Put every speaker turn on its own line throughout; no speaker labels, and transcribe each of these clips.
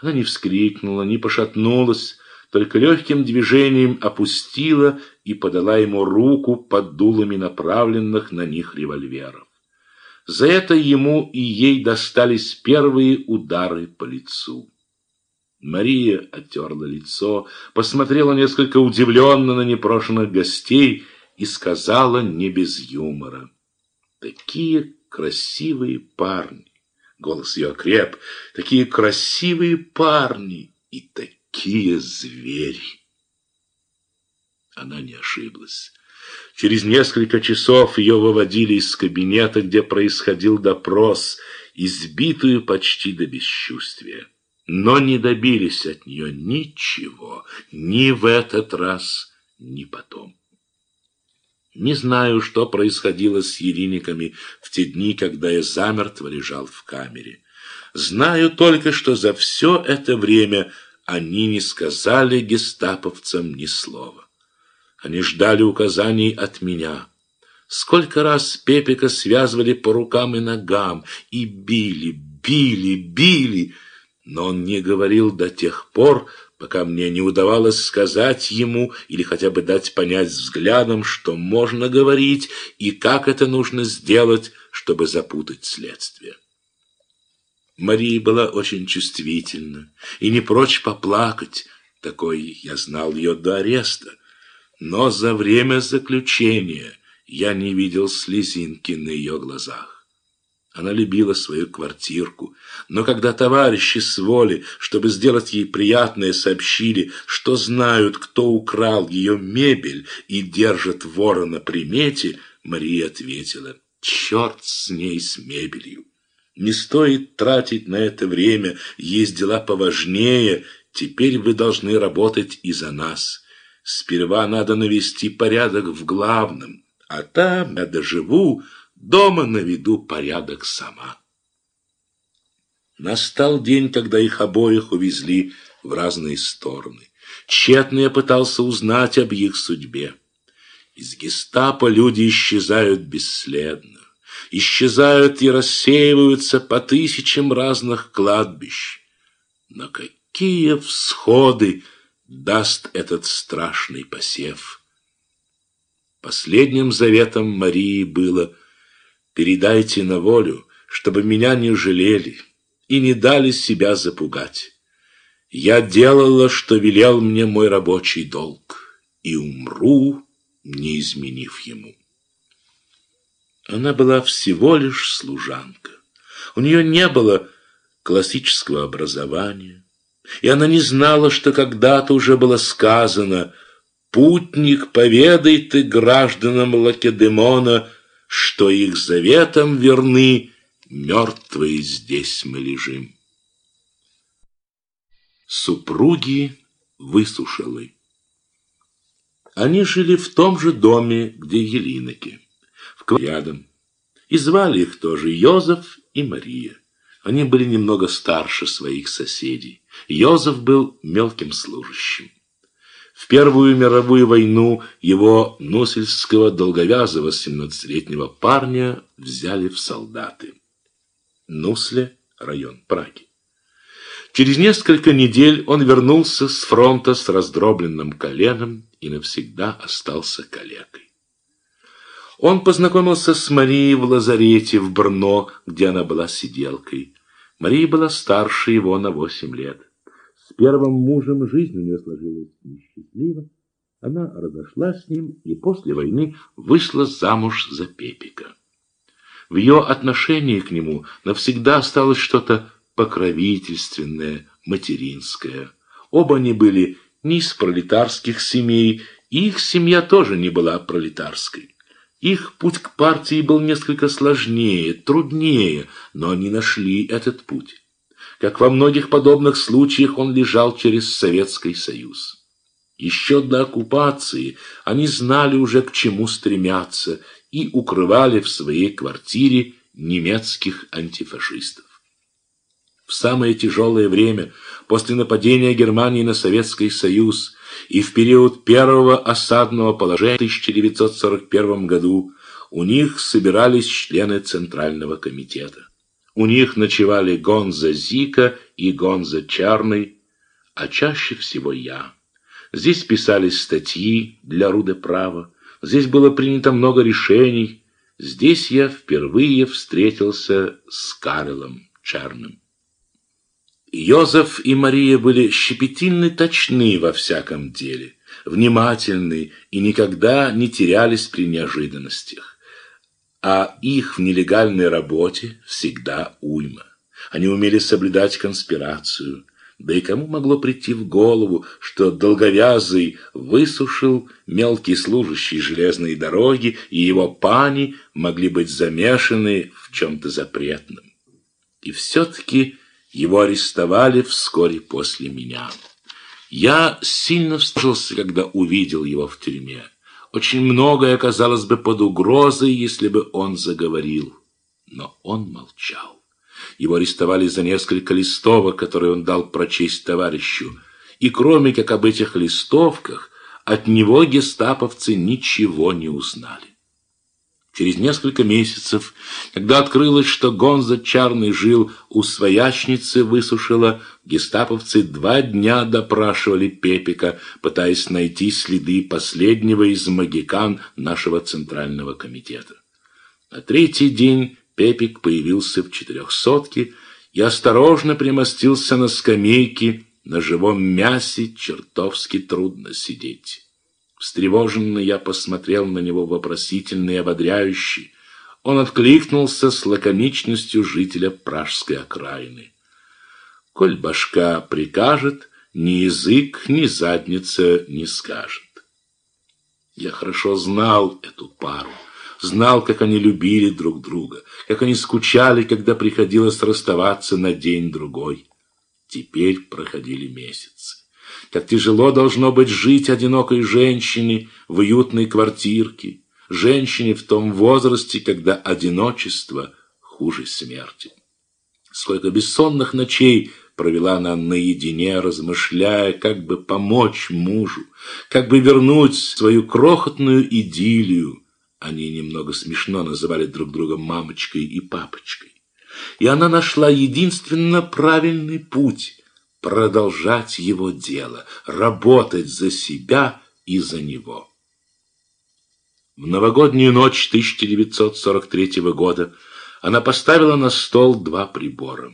Она не вскрикнула, не пошатнулась, только легким движением опустила и подала ему руку под дулами направленных на них револьверов. За это ему и ей достались первые удары по лицу. Мария оттерла лицо, посмотрела несколько удивленно на непрошенных гостей и сказала не без юмора. «Такие красивые парни!» Голос ее окреп. «Такие красивые парни и такие звери!» Она не ошиблась. Через несколько часов ее выводили из кабинета, где происходил допрос, избитую почти до бесчувствия. Но не добились от нее ничего, ни в этот раз, ни потом. Не знаю, что происходило с ериниками в те дни, когда я замертво лежал в камере. Знаю только, что за все это время они не сказали гестаповцам ни слова. Они ждали указаний от меня. Сколько раз Пепика связывали по рукам и ногам и били, били, били, но он не говорил до тех пор, пока мне не удавалось сказать ему или хотя бы дать понять взглядом, что можно говорить и как это нужно сделать, чтобы запутать следствие. Мария была очень чувствительна и не прочь поплакать, такой я знал ее до ареста. Но за время заключения я не видел слезинки на ее глазах. Она любила свою квартирку, но когда товарищи с воли, чтобы сделать ей приятное, сообщили, что знают, кто украл ее мебель и держит вора на примете, Мария ответила, «Черт с ней, с мебелью! Не стоит тратить на это время, есть дела поважнее, теперь вы должны работать и за нас». Сперва надо навести порядок в главном, а там я доживу, дома наведу порядок сама. Настал день, когда их обоих увезли в разные стороны. Тщетно я пытался узнать об их судьбе. Из гестапо люди исчезают бесследно. Исчезают и рассеиваются по тысячам разных кладбищ. Но какие всходы даст этот страшный посев. Последним заветом Марии было «Передайте на волю, чтобы меня не жалели и не дали себя запугать. Я делала, что велел мне мой рабочий долг, и умру, не изменив ему». Она была всего лишь служанка. У нее не было классического образования, и она не знала, что когда-то уже было сказано «Путник, поведай ты гражданам Лакедемона, что их заветом верны, мертвые здесь мы лежим». Супруги высушилы. Они жили в том же доме, где Елиноки, в рядом, и звали их тоже Йозеф и Мария. Они были немного старше своих соседей. Йозеф был мелким служащим. В Первую мировую войну его носельского долговязого 17-летнего парня взяли в солдаты. Нусле, район Праги. Через несколько недель он вернулся с фронта с раздробленным коленом и навсегда остался калекой. Он познакомился с Марией в лазарете в Брно, где она была сиделкой. Мария была старше его на восемь лет. С первым мужем жизнь у нее сложилась несчастливо. Она разошлась с ним и после войны вышла замуж за Пепика. В ее отношении к нему навсегда осталось что-то покровительственное, материнское. Оба они были не из пролетарских семей, и их семья тоже не была пролетарской. Их путь к партии был несколько сложнее, труднее, но они нашли этот путь. Как во многих подобных случаях он лежал через Советский Союз. Еще до оккупации они знали уже, к чему стремятся, и укрывали в своей квартире немецких антифашистов. В самое тяжелое время, после нападения Германии на Советский Союз, и в период первого осадного положения в 1941 году у них собирались члены Центрального комитета. У них ночевали Гонза Зика и Гонза Чарный, а чаще всего я. Здесь писались статьи для Руде Права, здесь было принято много решений, здесь я впервые встретился с Карлом Чарным. Йозеф и Мария были щепетильны точны во всяком деле, внимательны и никогда не терялись при неожиданностях. А их в нелегальной работе всегда уйма. Они умели соблюдать конспирацию. Да и кому могло прийти в голову, что долговязый высушил мелкий служащий железной дороги, и его пани могли быть замешаны в чем-то запретном. И все-таки его арестовали вскоре после меня. Я сильно встрился, когда увидел его в тюрьме. Очень многое оказалось бы под угрозой, если бы он заговорил. Но он молчал. Его арестовали за несколько листовок, которые он дал прочесть товарищу. И кроме как об этих листовках, от него гестаповцы ничего не узнали. Через несколько месяцев, когда открылось, что Гонза Чарный жил у своячницы, высушила, гестаповцы два дня допрашивали Пепика, пытаясь найти следы последнего из магикан нашего Центрального комитета. На третий день Пепик появился в четырехсотке и осторожно примостился на скамейке, на живом мясе чертовски трудно сидеть. Встревоженно я посмотрел на него вопросительно и ободряюще. Он откликнулся с лаконичностью жителя пражской окраины. «Коль башка прикажет, ни язык, ни задница не скажет». Я хорошо знал эту пару, знал, как они любили друг друга, как они скучали, когда приходилось расставаться на день-другой. Теперь проходили месяцы. Как тяжело должно быть жить одинокой женщине в уютной квартирке, женщине в том возрасте, когда одиночество хуже смерти. Сколько бессонных ночей провела она наедине, размышляя, как бы помочь мужу, как бы вернуть свою крохотную идиллию. Они немного смешно называли друг друга мамочкой и папочкой. И она нашла единственно правильный путь продолжать его дело, работать за себя и за него. В новогоднюю ночь 1943 года она поставила на стол два прибора.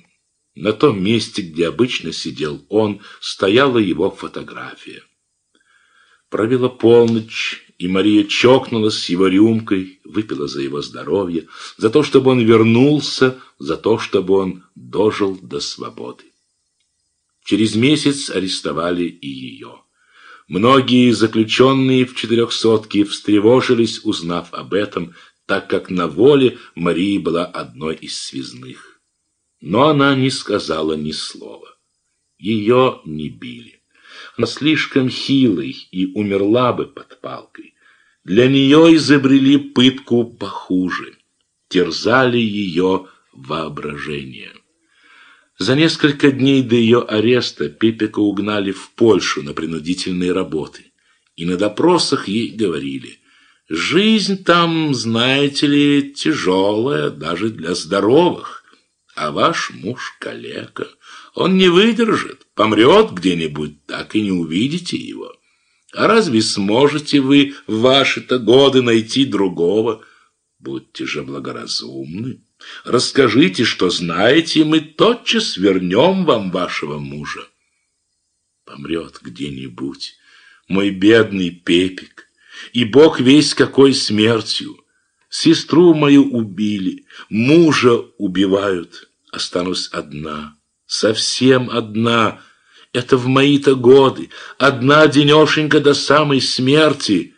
На том месте, где обычно сидел он, стояла его фотография. Провела полночь, и Мария чокнулась с его рюмкой, выпила за его здоровье, за то, чтобы он вернулся, за то, чтобы он дожил до свободы. Через месяц арестовали и ее. Многие заключенные в четырехсотке встревожились, узнав об этом, так как на воле Мария была одной из связных. Но она не сказала ни слова. Ее не били. Она слишком хилой и умерла бы под палкой. Для нее изобрели пытку похуже. Терзали ее воображение. За несколько дней до ее ареста Пепека угнали в Польшу на принудительные работы. И на допросах ей говорили, «Жизнь там, знаете ли, тяжелая даже для здоровых, а ваш муж калека. Он не выдержит, помрет где-нибудь, так и не увидите его. А разве сможете вы в ваши-то годы найти другого? Будьте же благоразумны». Расскажите, что знаете, и мы тотчас вернем вам вашего мужа. Помрет где-нибудь мой бедный Пепик, и Бог весь какой смертью. Сестру мою убили, мужа убивают, останусь одна, совсем одна. Это в мои-то годы, одна денешенька до самой смерти.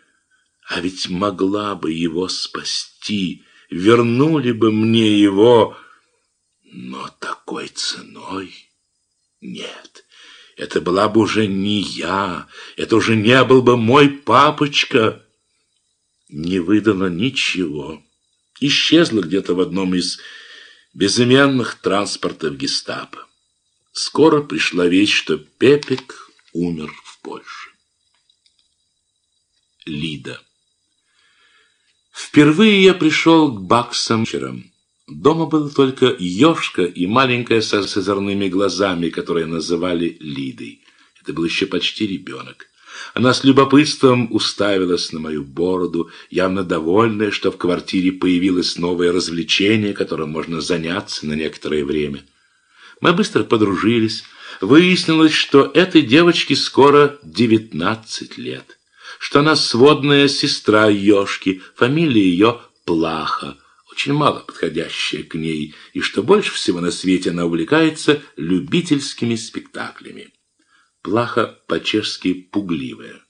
А ведь могла бы его спасти, вернули бы мне его, но такой ценой нет. Это была бы уже не я, это уже не был бы мой папочка. Не выдала ничего. Исчезла где-то в одном из безыменных транспортов гестапо. Скоро пришла весть, что Пепик умер в Польше. Лида Впервые я пришел к Баксам вечером. Дома было только Ёшка и маленькая со озорными глазами, которые называли Лидой. Это был еще почти ребенок. Она с любопытством уставилась на мою бороду, явно довольная, что в квартире появилось новое развлечение, которым можно заняться на некоторое время. Мы быстро подружились. Выяснилось, что этой девочке скоро 19 лет, что она сводная сестра Ёшки, фамилия ее Плаха, очень мало подходящая к ней, и что больше всего на свете она увлекается любительскими спектаклями. Плаха по-чешски пугливая.